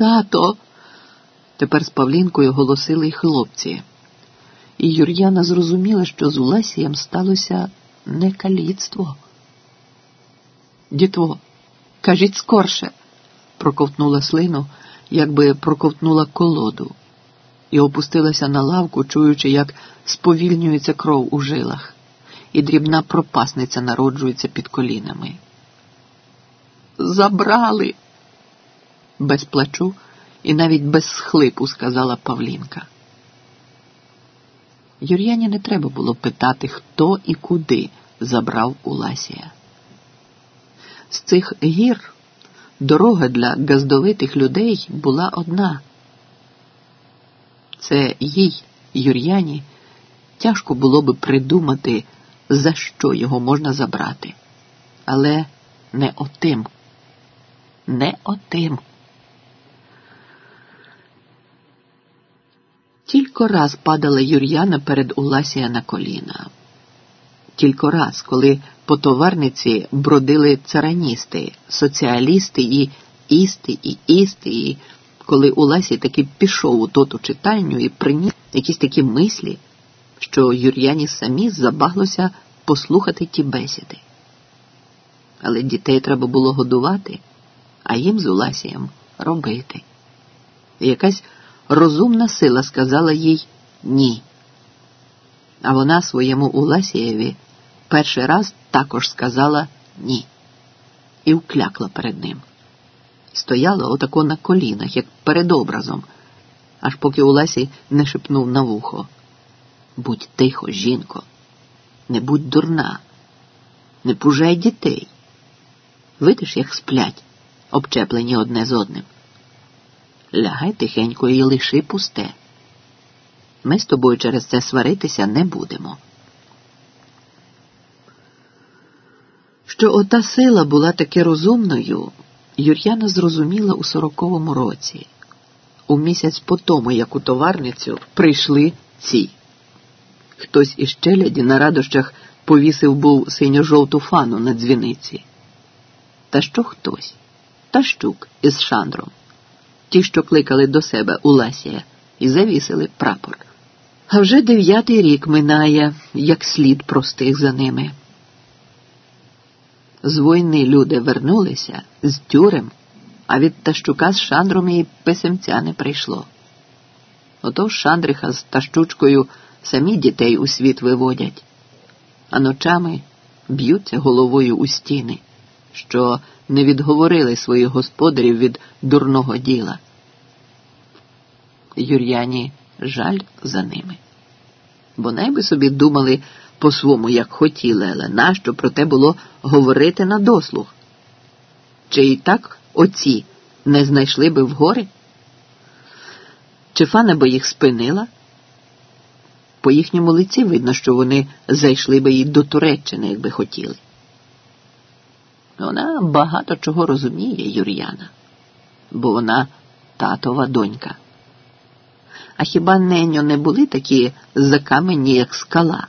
Тато. Тепер з Павлінкою голосили й хлопці. І Юр'яна зрозуміла, що з Уласієм сталося не каліцтво. Дітво, кажіть скорше, проковтнула слину, якби проковтнула колоду, і опустилася на лавку, чуючи, як сповільнюється кров у жилах, і дрібна пропасниця народжується під колінами. Забрали, без плачу і навіть без схлипу, сказала Павлінка. Юр'яні не треба було питати, хто і куди забрав Уласія. З цих гір дорога для газдовитих людей була одна. Це їй, Юр'яні, тяжко було би придумати, за що його можна забрати. Але не отим. Не отим. Тільки раз падала Юр'яна перед Уласія на коліна. Тільки раз, коли по товарниці бродили цараністи, соціалісти і істи, і істи, і коли Уласій таки пішов у тоту читальню і приніс якісь такі мислі, що Юр'яні самі забаглося послухати ті бесіди. Але дітей треба було годувати, а їм з Уласієм робити. Якась розумна сила сказала їй ні. А вона своєму Уласієві перший раз також сказала ні і вклякла перед ним. Стояла отако на колінах, як перед образом, аж поки Уласій не шепнув на вухо. Будь тихо, жінко, не будь дурна, не пужай дітей. Видиш, як сплять, обчеплені одне з одним. Лягай тихенько і лиши пусте. Ми з тобою через це сваритися не будемо. Що ота сила була таки розумною, Юр'яна зрозуміла у сороковому році, у місяць по тому, як у товарницю прийшли ці. Хтось із челяді на радощах повісив був синьо-жовту фану на дзвіниці. Та що хтось? Та щук із шандром. Ті, що кликали до себе Уласія, і завісили прапор. А вже дев'ятий рік минає, як слід простих за ними. З війни люди вернулися з тюрем, а від Тащука з Шандром і писемця не прийшло. Отож Шандриха з Тащучкою самі дітей у світ виводять, а ночами б'ються головою у стіни, що не відговорили своїх господарів від дурного діла. Юр'яні жаль за ними, бо найби собі думали по-свому, як хотіли, але нащо про те було говорити на дослух? Чи і так оці не знайшли би в гори? Чи фана би їх спинила? По їхньому лиці видно, що вони зайшли би і до Туреччини, якби хотіли. Вона багато чого розуміє, Юр'яна, бо вона татова донька. А хіба неньо не були такі закамені, як скала?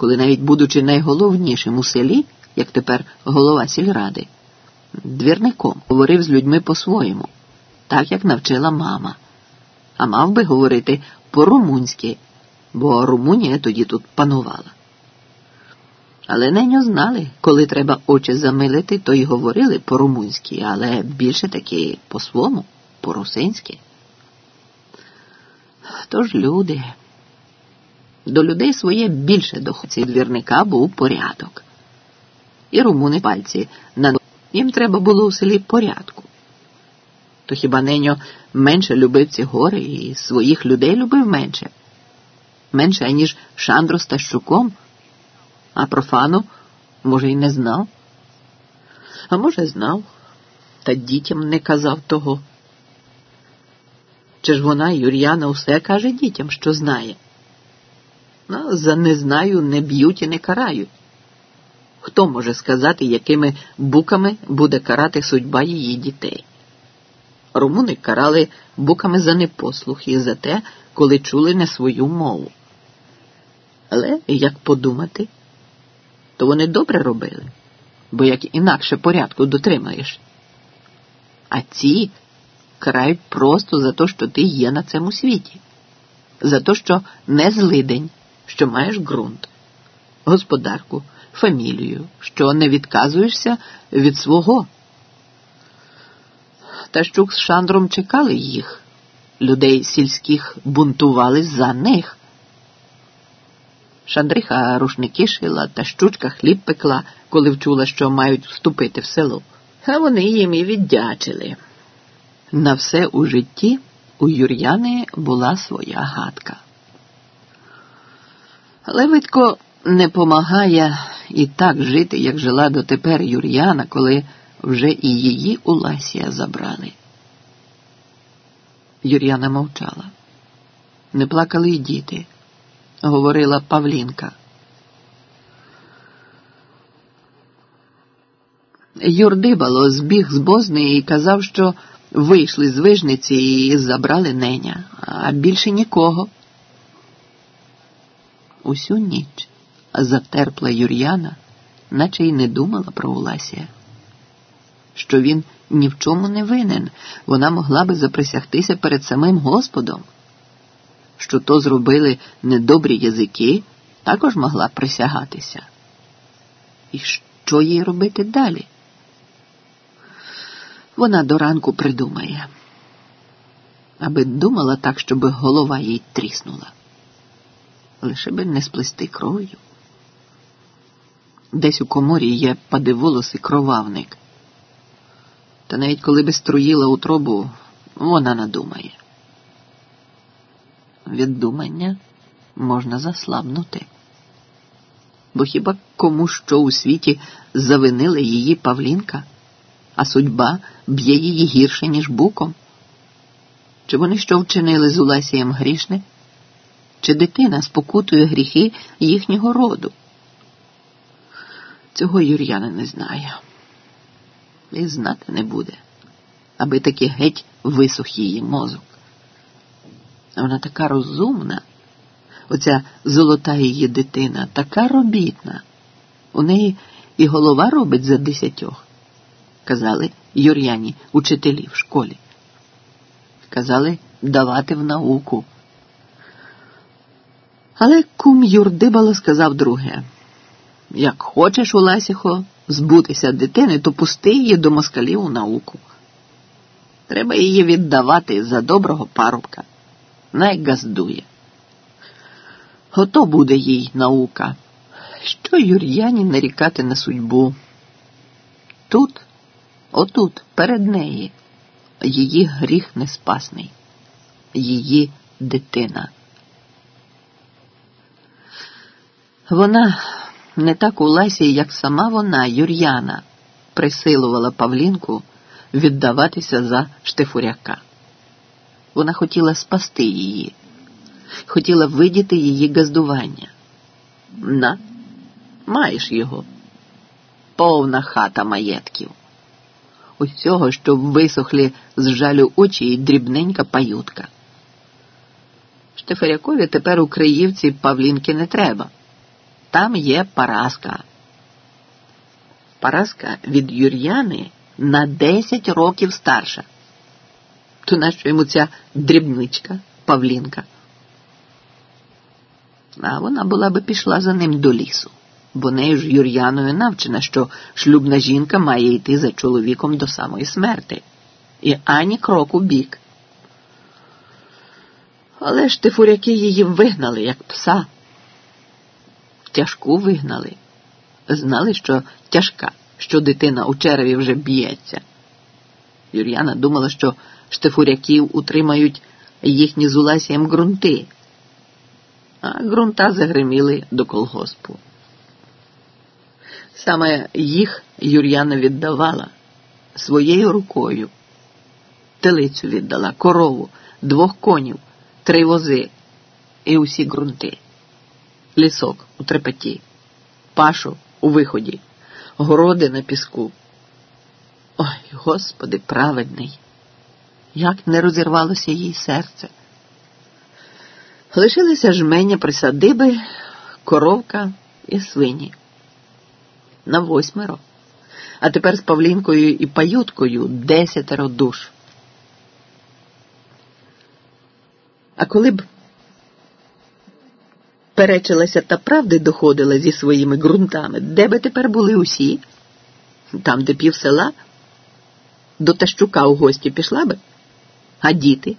коли навіть будучи найголовнішим у селі, як тепер голова сільради, двірником говорив з людьми по-своєму, так як навчила мама, а мав би говорити по-румунськи, бо Румунія тоді тут панувала. Але неньо знали, коли треба очі замилити, то й говорили по-румунськи, але більше таки по-свому, по-русинськи. Тож люди. До людей своє більше доходці двірника був порядок. І румуни пальці на їм треба було у селі порядку. То хіба неньо менше любив ці гори і своїх людей любив менше? Менше, аніж Шандру з Тащуком, а профану, може, й не знав. А може, знав, та дітям не казав того. Чи ж вона, Юр'яна, усе каже дітям, що знає? Ну, за не знаю не б'ють і не карають. Хто може сказати, якими буками буде карати судьба її дітей? Румуни карали буками за непослух і за те, коли чули не свою мову. Але як подумати, то вони добре робили, бо як інакше порядку дотримаєш. А ці карають просто за те, що ти є на цьому світі, за те, що не злидень, що маєш ґрунт, господарку, фамілію, що не відказуєшся від свого. Тащук з Шандром чекали їх. Людей сільських бунтували за них. Шандриха рушники шила та щучка хліб пекла, коли вчула, що мають вступити в село. А вони їм і віддячили. На все у житті у Юр'яни була своя гадка. Але видко не помагає і так жити, як жила дотепер Юр'яна, коли вже і її у Ласія забрали. Юр'яна мовчала. Не плакали й діти, говорила Павлінка. Юрдибало збіг з бозни і казав, що вийшли з вижниці і забрали неня, а більше нікого. Усю ніч затерпла Юр'яна, наче й не думала про Уласія. Що він ні в чому не винен, вона могла би заприсягтися перед самим Господом. Що то зробили недобрі язики, також могла присягатися. І що їй робити далі? Вона до ранку придумає, аби думала так, щоб голова їй тріснула. Лише би не сплести кров'ю. Десь у коморі є падиволосий кровавник. Та навіть коли би струїла утробу, вона надумає. Від думання можна заслабнути. Бо хіба кому що у світі завинили її Павлінка, а судьба б'є її гірше, ніж буком? Чи вони що вчинили з Уласієм грішне? Чи дитина спокутує гріхи їхнього роду? Цього Юр'яна не знає. І знати не буде, аби таки геть висох її мозок. Вона така розумна, оця золота її дитина, така робітна. У неї і голова робить за десятьох, казали Юр'яні учителі в школі. Казали давати в науку. Але кум Юрдибало сказав друге. Як хочеш, Уласіхо, збутися дитини, то пусти її до москалів у науку. Треба її віддавати за доброго парубка. Най газдує. Ото буде їй наука. Що Юр'яні нарікати на судьбу? Тут, отут, перед неї, її гріх неспасний, її дитина. Вона не так у Лесі, як сама вона, Юр'яна, присилувала Павлінку віддаватися за Штефуряка. Вона хотіла спасти її, хотіла видіти її газдування. На, маєш його. Повна хата маєтків. Усього, що висохлі з жалю очі і дрібненька паютка. Штефарякові тепер у Криївці Павлінки не треба. Там є Параска. Параска від Юр'яни на 10 років старша. То нащо йому ця дрібничка Павлінка? А вона була би пішла за ним до лісу, бо нею ж Юр'яною навчена, що шлюбна жінка має йти за чоловіком до самої смерти. І ані кроку бік. Але ж тифуряки її вигнали, як пса тяжку вигнали. Знали, що тяжка, що дитина у череві вже б'ється. Юр'яна думала, що штефуряків утримають їхні з Уласієм ґрунти, а ґрунта загриміли до колгоспу. Саме їх Юр'яна віддавала своєю рукою. Телицю віддала, корову, двох конів, три вози і усі ґрунти лісок у трепеті, пашу у виході, городи на піску. Ой, Господи, праведний, як не розірвалося їй серце. Лишилися жменя присадиби, коровка і свині. На восьмеро. А тепер з Павлінкою і паюткою десятеро душ. А коли б перечилася та правди доходила зі своїми ґрунтами, де би тепер були усі? Там, де пів села, до Тащука у гості пішла би, а діти?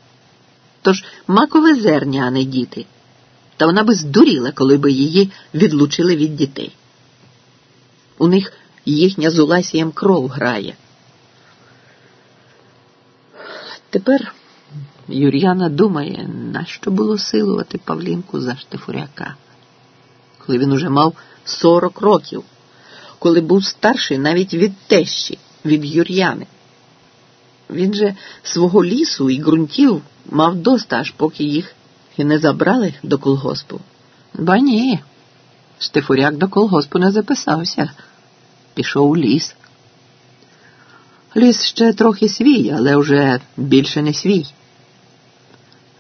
Тож макове зерня, а не діти. Та вона би здуріла, коли би її відлучили від дітей. У них їхня з Уласієм кров грає. Тепер Юр'яна думає, нащо було силувати Павлінку за Штефуряка, коли він уже мав 40 років, коли був старший навіть від тещі, від Юр'яни. Він же свого лісу і ґрунтів мав доста, аж поки їх і не забрали до колгоспу. Ба ні, Штефуряк до колгоспу не записався, пішов у ліс. Ліс ще трохи свій, але вже більше не свій.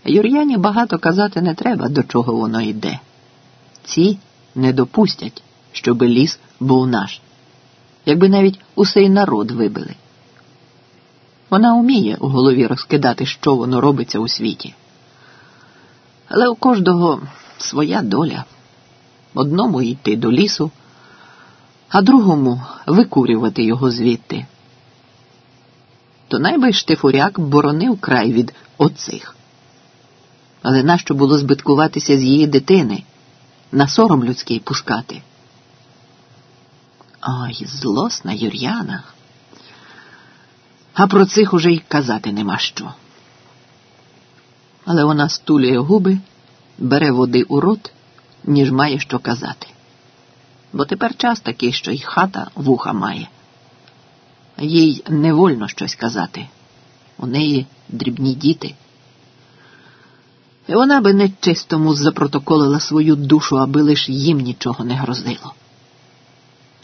Юр'яні багато казати не треба, до чого воно йде. Ці не допустять, щоби ліс був наш, якби навіть усей народ вибили. Вона вміє у голові розкидати, що воно робиться у світі. Але у кожного своя доля. Одному йти до лісу, а другому викурювати його звідти. То найби Штефуряк боронив край від оцих. Але нащо було збиткуватися з її дитини, на сором людський пускати? Ой, злосна Юр'яна. А про цих уже й казати нема що. Але вона стулює губи, бере води у рот, ніж має що казати. Бо тепер час такий, що й хата вуха має. Їй не вольно щось казати. У неї дрібні діти. І вона би нечистому запротоколила свою душу, аби лиш їм нічого не грозило.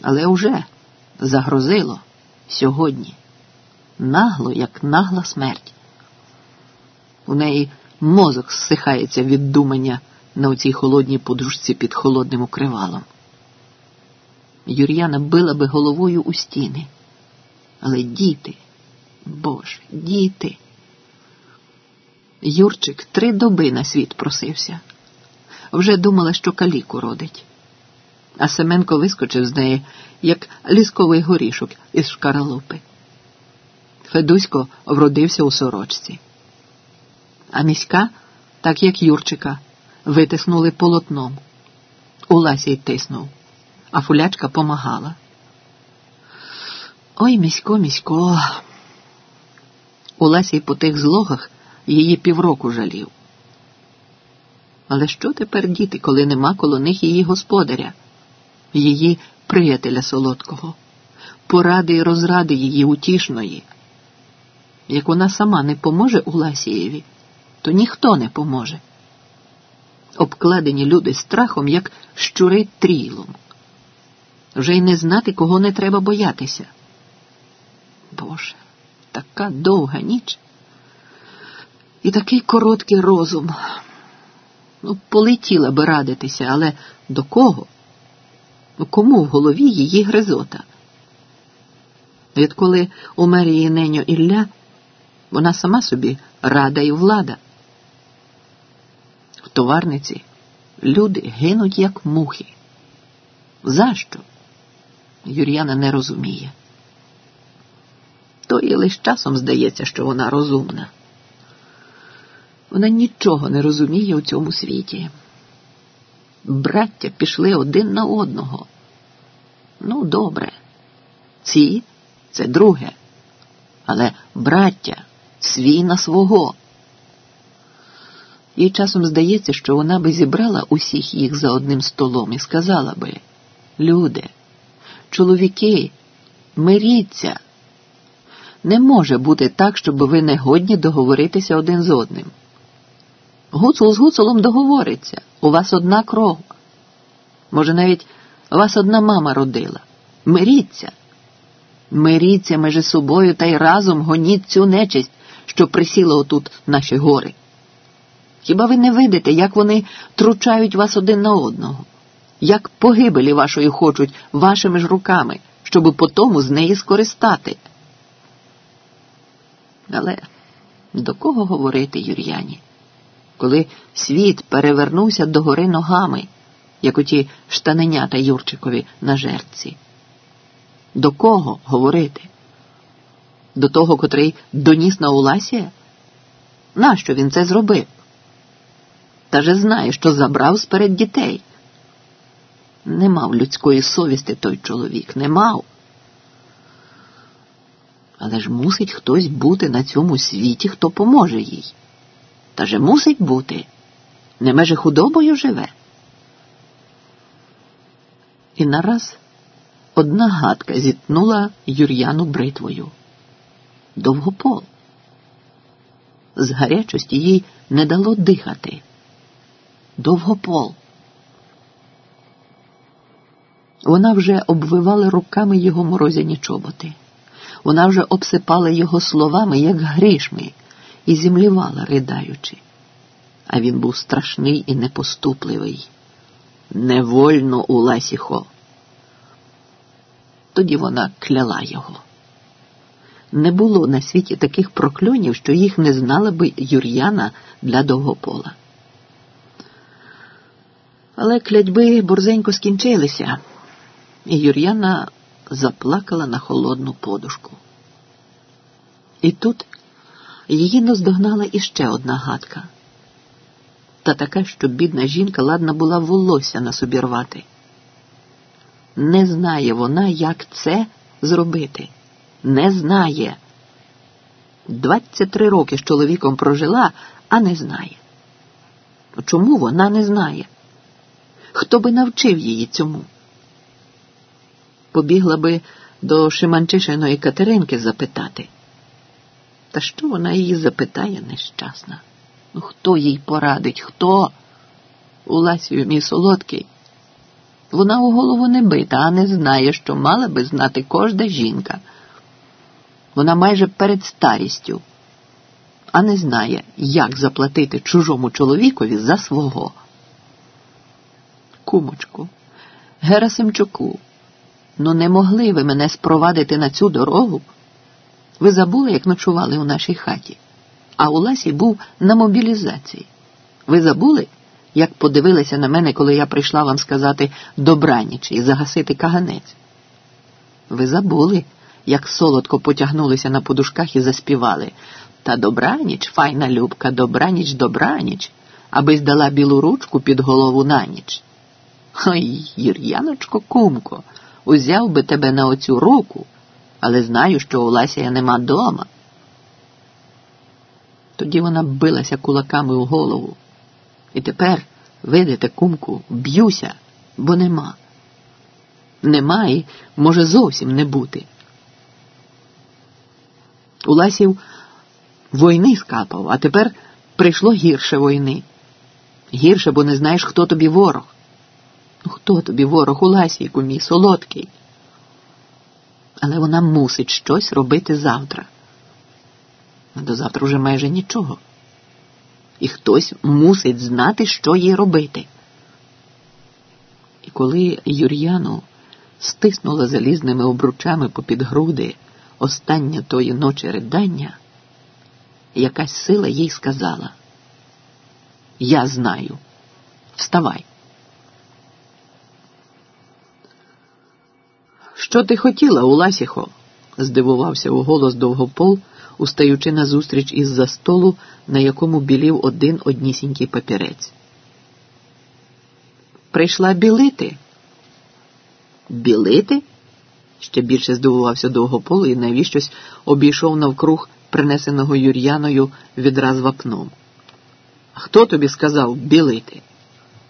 Але уже загрозило сьогодні нагло, як нагла смерть. У неї мозок зсихається від думання на оцій холодній подушці під холодним укривалом. Юр'яна била би головою у стіни. Але діти, Боже, діти. Юрчик три доби на світ просився. Вже думала, що каліку родить. А Семенко вискочив з неї, як лісковий горішок із шкаралупи. Федусько вродився у сорочці. А міська, так як Юрчика, витиснули полотном. Уласій тиснув, а фулячка помагала. Ой, місько, місько. Уласій по тих злогах її півроку жалів. Але що тепер діти, коли нема коло них її господаря, її приятеля солодкого, поради й розради її утішної? Як вона сама не поможе Уласієві, то ніхто не поможе. Обкладені люди страхом, як щури трілом. Вже й не знати, кого не треба боятися. Боже, така довга ніч і такий короткий розум. Ну, полетіла би радитися, але до кого? Ну, кому в голові її гризота? Відколи умер її неньо Ілля, вона сама собі рада і влада. В товарниці люди гинуть, як мухи. За що? Юр'яна не розуміє. То і лише часом здається, що вона розумна. Вона нічого не розуміє у цьому світі. Браття пішли один на одного. Ну, добре, ці це друге, але браття свій на свого. Їй часом здається, що вона би зібрала усіх їх за одним столом і сказала би: Люди, чоловіки, миріться. Не може бути так, щоб ви не годні договоритися один з одним. Гуцул з гуцулом договориться. У вас одна кров. Може, навіть вас одна мама родила. Миріться. Миріться межи собою та й разом гоніть цю нечисть, що присіла отут наші гори. Хіба ви не видите, як вони тручають вас один на одного, як погибелі вашої хочуть вашими ж руками, щоб потому з неї скористати? Але до кого говорити Юр'яні? коли світ перевернувся догори ногами, як оті штаненята Юрчикові на жерці. До кого говорити? До того, котрий доніс на Уласія? Нащо він це зробив? Та же знає, що забрав сперед дітей. Не мав людської совісти той чоловік, не мав. Але ж мусить хтось бути на цьому світі, хто поможе їй. Та же мусить бути. Не меже худобою живе. І нараз одна гадка зітнула Юр'яну бритвою. Довгопол. З гарячості їй не дало дихати. Довгопол. Вона вже обвивала руками його морозяні чоботи. Вона вже обсипала його словами, як грішми, і зімлівала, ридаючи. А він був страшний і непоступливий. Невольно у Ласіхо. Тоді вона кляла його. Не було на світі таких прокльонів, що їх не знала би Юр'яна для довгопола. Але клятьби борзенько скінчилися, і Юр'яна заплакала на холодну подушку. І тут її наздогнала іще одна гадка. Та така, що бідна жінка ладна була волосся на собі рвати. Не знає вона, як це зробити. Не знає. 23 роки з чоловіком прожила, а не знає. Чому вона не знає? Хто би навчив її цьому? Побігла би до Шиманчишиної Катеринки запитати. Та що вона її запитає нещасна? Ну, хто їй порадить? Хто? Уласію мій солодкий. Вона у голову не бита, а не знає, що мала би знати кожна жінка. Вона майже перед старістю, а не знає, як заплатити чужому чоловікові за свого. Кумочку, Герасимчуку, ну не могли ви мене спровадити на цю дорогу? Ви забули, як ночували у нашій хаті, а у Ласі був на мобілізації. Ви забули, як подивилися на мене, коли я прийшла вам сказати добраніч і загасити каганець? Ви забули, як солодко потягнулися на подушках і заспівали. Та добраніч, файна любка, добраніч, добраніч, аби здала білу ручку під голову на ніч. Ой, Юр'яночко, кумко, узяв би тебе на оцю руку але знаю, що у Ласія нема дома. Тоді вона билася кулаками у голову. І тепер, видите, кумку, б'юся, бо нема. Нема і може зовсім не бути. У Ласів війни скапав, а тепер прийшло гірше війни. Гірше, бо не знаєш, хто тобі ворог. Ну, хто тобі ворог у Ласійку, мій солодкий? але вона мусить щось робити завтра. А до завтра вже майже нічого. І хтось мусить знати, що їй робити. І коли Юр'яну стиснула залізними обручами попід груди остання тої ночі ридання, якась сила їй сказала: Я знаю, вставай. Що ти хотіла, Уласіхо? здивувався у голос довгопол, устаючи назустріч із за столу, на якому білів один однісінький папірець. Прийшла білити. Білити? Ще більше здивувався довгопол і навіщось обійшов навкруг принесеного Юр'яною відраз вапном. Хто тобі сказав білити?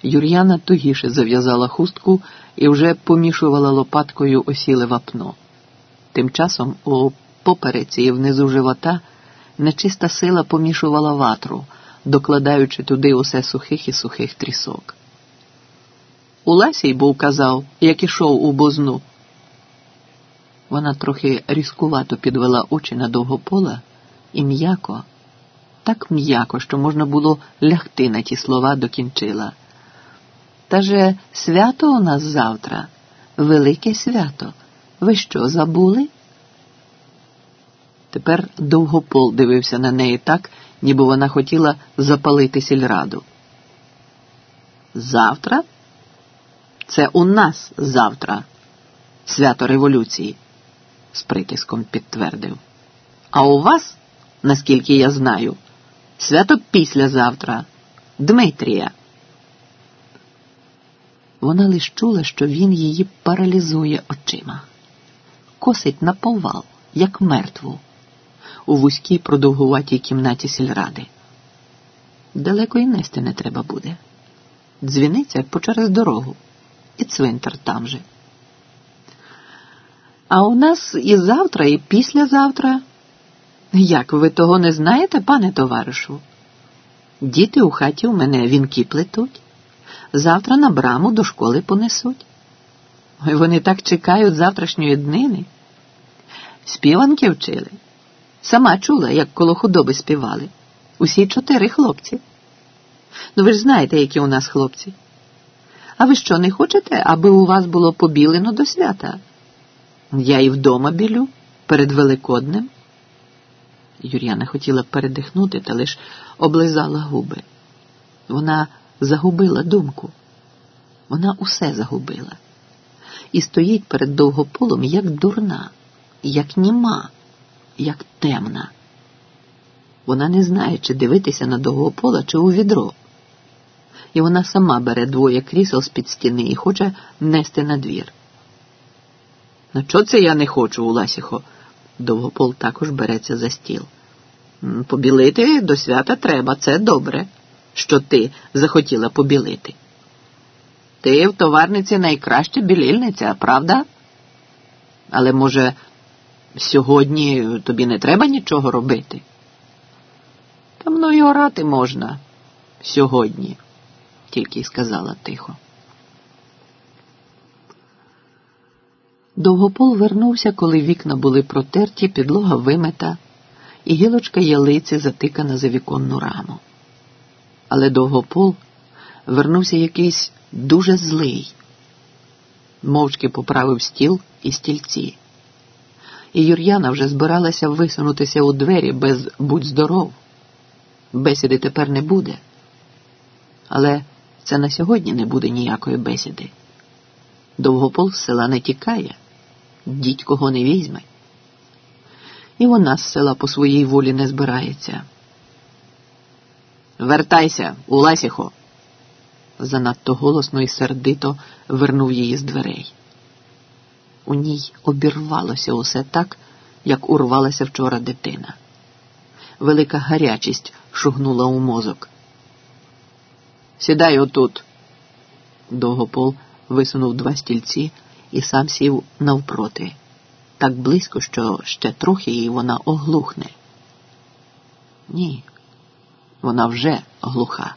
Юр'яна тугіше зав'язала хустку і вже помішувала лопаткою осіле вапно. Тим часом у попереці і внизу живота нечиста сила помішувала ватру, докладаючи туди усе сухих і сухих трісок. Уласій був казав, як ішов у бозну. Вона трохи різкувато підвела очі на довгопола і м'яко, так м'яко, що можна було лягти на ті слова докінчила. Та же свято у нас завтра, велике свято. Ви що забули? Тепер довгопол дивився на неї так, ніби вона хотіла запалити сільраду. Завтра? Це у нас завтра, свято революції, з притиском підтвердив. А у вас, наскільки я знаю, свято післязавтра, Дмитрія. Вона лиш чула, що він її паралізує очима, косить на повал, як мертву, у вузькій продовгуватій кімнаті сільради. Далеко й нести не треба буде. Дзвіниця по через дорогу, і цвинтар там же. А у нас і завтра, і післязавтра. Як ви того не знаєте, пане товаришу? Діти у хаті у мене вінки плетуть завтра на браму до школи понесуть. Вони так чекають завтрашньої днини. Співанки вчили. Сама чула, як коло худоби співали. Усі чотири хлопці. Ну ви ж знаєте, які у нас хлопці. А ви що не хочете, аби у вас було побілено до свята? Я і вдома білю перед Великоднем. Юр'яна хотіла передихнути, та лиш облизала губи. Вона загубила думку. Вона усе загубила і стоїть перед довгополом як дурна, як німа, як темна. Вона не знає, чи дивитися на довгопола, чи у відро. І вона сама бере двоє крісел з під стіни і хоче нести на двір. На чого це я не хочу, Уласіхо? Довгопол також береться за стіл. Побілити до свята треба, це добре що ти захотіла побілити. Ти в товарниці найкраща білільниця, правда? Але, може, сьогодні тобі не треба нічого робити? Та мною орати можна сьогодні, тільки й сказала тихо. Довгопол вернувся, коли вікна були протерті, підлога вимита, і гілочка ялиці затикана за віконну раму але довгопол вернувся якийсь дуже злий, мовчки поправив стіл і стільці. І Юр'яна вже збиралася висунутися у двері без будь здоров. Бесіди тепер не буде. Але це на сьогодні не буде ніякої бесіди. Довгопол з села не тікає, дідь кого не візьме. І вона з села по своїй волі не збирається. Вертайся, Уласіхо. Занадто голосно і сердито вернув її з дверей. У ній обірвалося усе так, як урвалася вчора дитина. Велика гарячість шугнула у мозок. Сідай отут. Довгопол висунув два стільці і сам сів навпроти, так близько, що ще трохи і вона оглухне. Ні. Вона вже глуха.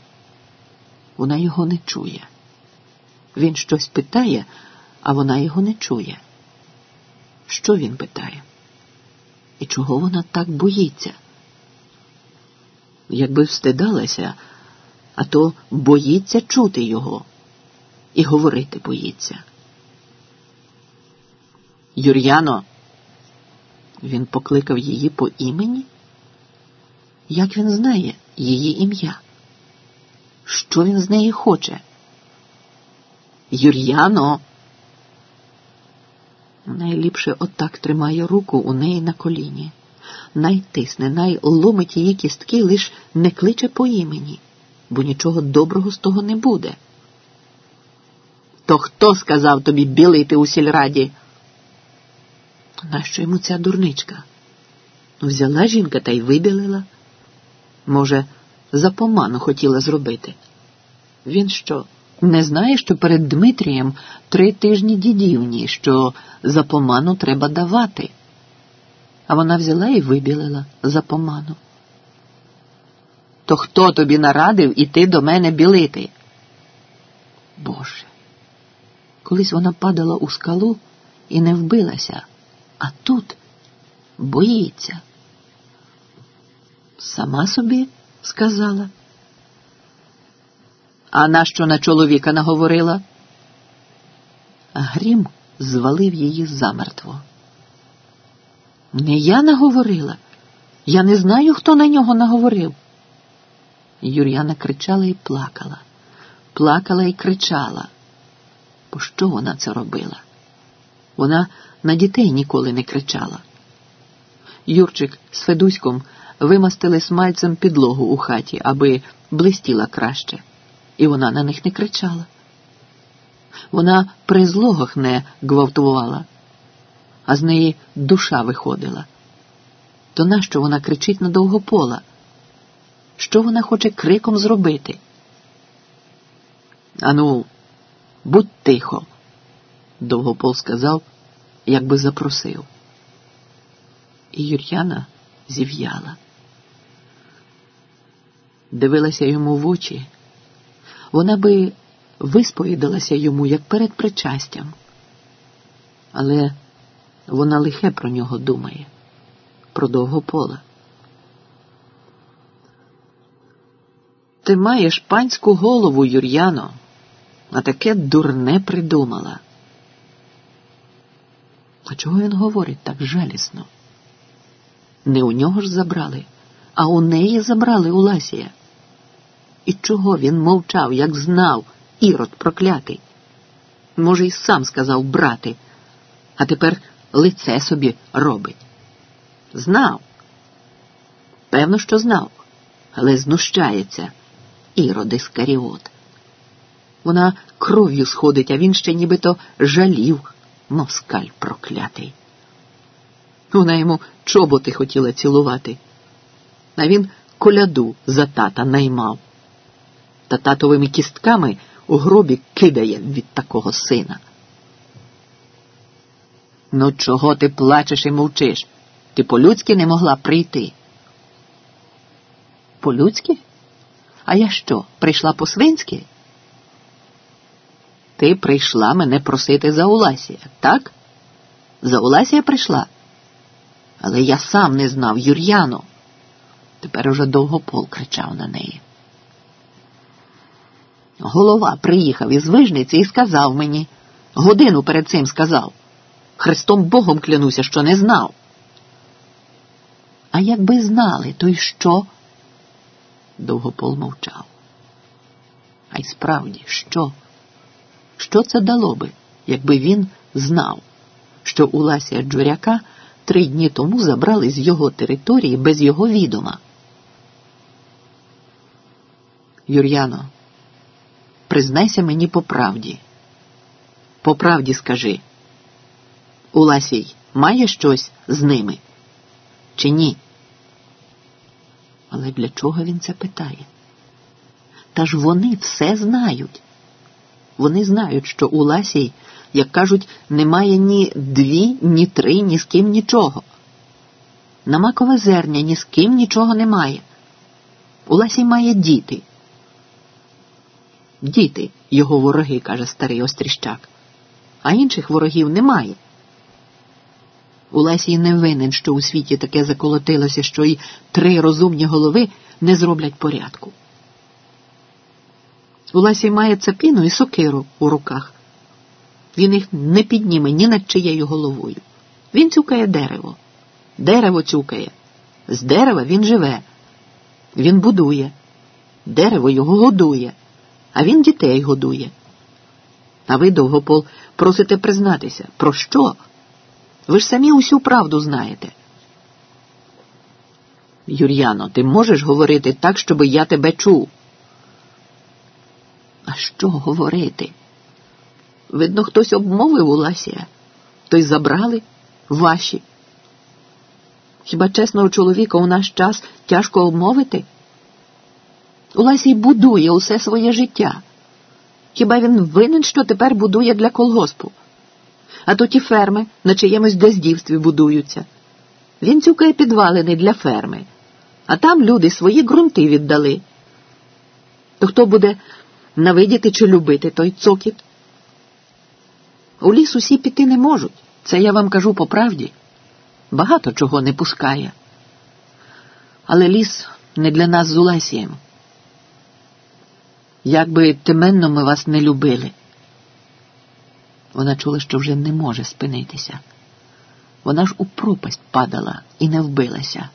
Вона його не чує. Він щось питає, а вона його не чує. Що він питає? І чого вона так боїться? Якби встидалася, а то боїться чути його і говорити боїться. Юр'яно, він покликав її по імені. Як він знає її ім'я? Що він з неї хоче? Юр'яно. Найліпше отак тримає руку у неї на коліні. Найтисне, найломить її кістки, лиш не кличе по імені, бо нічого доброго з того не буде. То хто сказав тобі білити у сільраді? Нащо йому ця дурничка? Ну, взяла жінка та й вибілила. Може, за поману хотіла зробити. Він що, не знає, що перед Дмитрієм три тижні дідівні, що за поману треба давати. А вона взяла і вибілила за поману. То хто тобі нарадив іти до мене білити? Боже, колись вона падала у скалу і не вбилася, а тут боїться. Сама собі сказала. А нащо на чоловіка наговорила? Грім звалив її замертво. Не я наговорила. Я не знаю, хто на нього наговорив. Юр'яна кричала і плакала, плакала і кричала. Бо що вона це робила? Вона на дітей ніколи не кричала. Юрчик з Федуськом вимастили смальцем підлогу у хаті, аби блистіла краще, і вона на них не кричала. Вона при злогах не гвалтувала, а з неї душа виходила. То нащо вона кричить на довгопола? Що вона хоче криком зробити? Ану, будь тихо, довгопол сказав, якби запросив. І Юр'яна зів'яла. Дивилася йому в очі, вона би висповідалася йому як перед причастям, але вона лихе про нього думає, про довгопола. Ти маєш панську голову, Юр'яно, а таке дурне придумала. А чого він говорить так жалісно? Не у нього ж забрали, а у неї забрали Уласія. І чого він мовчав, як знав, ірод проклятий? Може, й сам сказав брати, а тепер лице собі робить. Знав. Певно, що знав, але знущається. Ірод Іскаріот. Вона кров'ю сходить, а він ще нібито жалів, москаль проклятий. Вона йому чоботи хотіла цілувати, а він коляду за тата наймав. Та татовими кістками у гробі кидає від такого сина. Ну, чого ти плачеш і мовчиш? Ти по-людськи не могла прийти. По-людськи? А я що, прийшла по-свинськи? Ти прийшла мене просити за Уласія, так? За Уласія прийшла. Але я сам не знав Юр'яну. Тепер уже довгопол кричав на неї. Голова приїхав із вижниці і сказав мені, годину перед цим сказав. Христом Богом клянуся, що не знав. А якби знали, то й що? Довгопол мовчав. А й справді, що? Що це дало би, якби він знав, що Уласія Джуряка три дні тому забрали з його території без його відома? Юр'яно, признайся мені по правді. По правді скажи. Уласій має щось з ними? Чи ні? Але для чого він це питає? Та ж вони все знають. Вони знають, що у Ласій, як кажуть, немає ні дві, ні три, ні з ким нічого. На макове зерня ні з ким нічого немає. У Ласій має діти. Діти, його вороги, каже старий Остріщак, а інших ворогів немає. Уласій не винен, що у світі таке заколотилося, що й три розумні голови не зроблять порядку. Уласій має цапіну і сокиру у руках. Він їх не підніме ні над чиєю головою. Він цюкає дерево. Дерево цюкає. З дерева він живе. Він будує. Дерево його годує, а він дітей годує. А ви, довгопол, просите признатися. Про що? Ви ж самі усю правду знаєте. Юр'яно, ти можеш говорити так, щоб я тебе чув? А що говорити? Видно, хтось обмовив Уласія, то й забрали ваші. Хіба чесного чоловіка у наш час тяжко обмовити? Уласій будує усе своє життя. Хіба він винен, що тепер будує для колгоспу? а то ті ферми на чиємусь газдівстві будуються. Він цюкає підвалини для ферми, а там люди свої ґрунти віддали. То хто буде навидіти чи любити той цокіт? У ліс усі піти не можуть, це я вам кажу по правді. Багато чого не пускає. Але ліс не для нас з Улесієм. Як би теменно ми вас не любили. Вона чула, що вже не може спинитися. Вона ж у пропасть падала і не вбилася.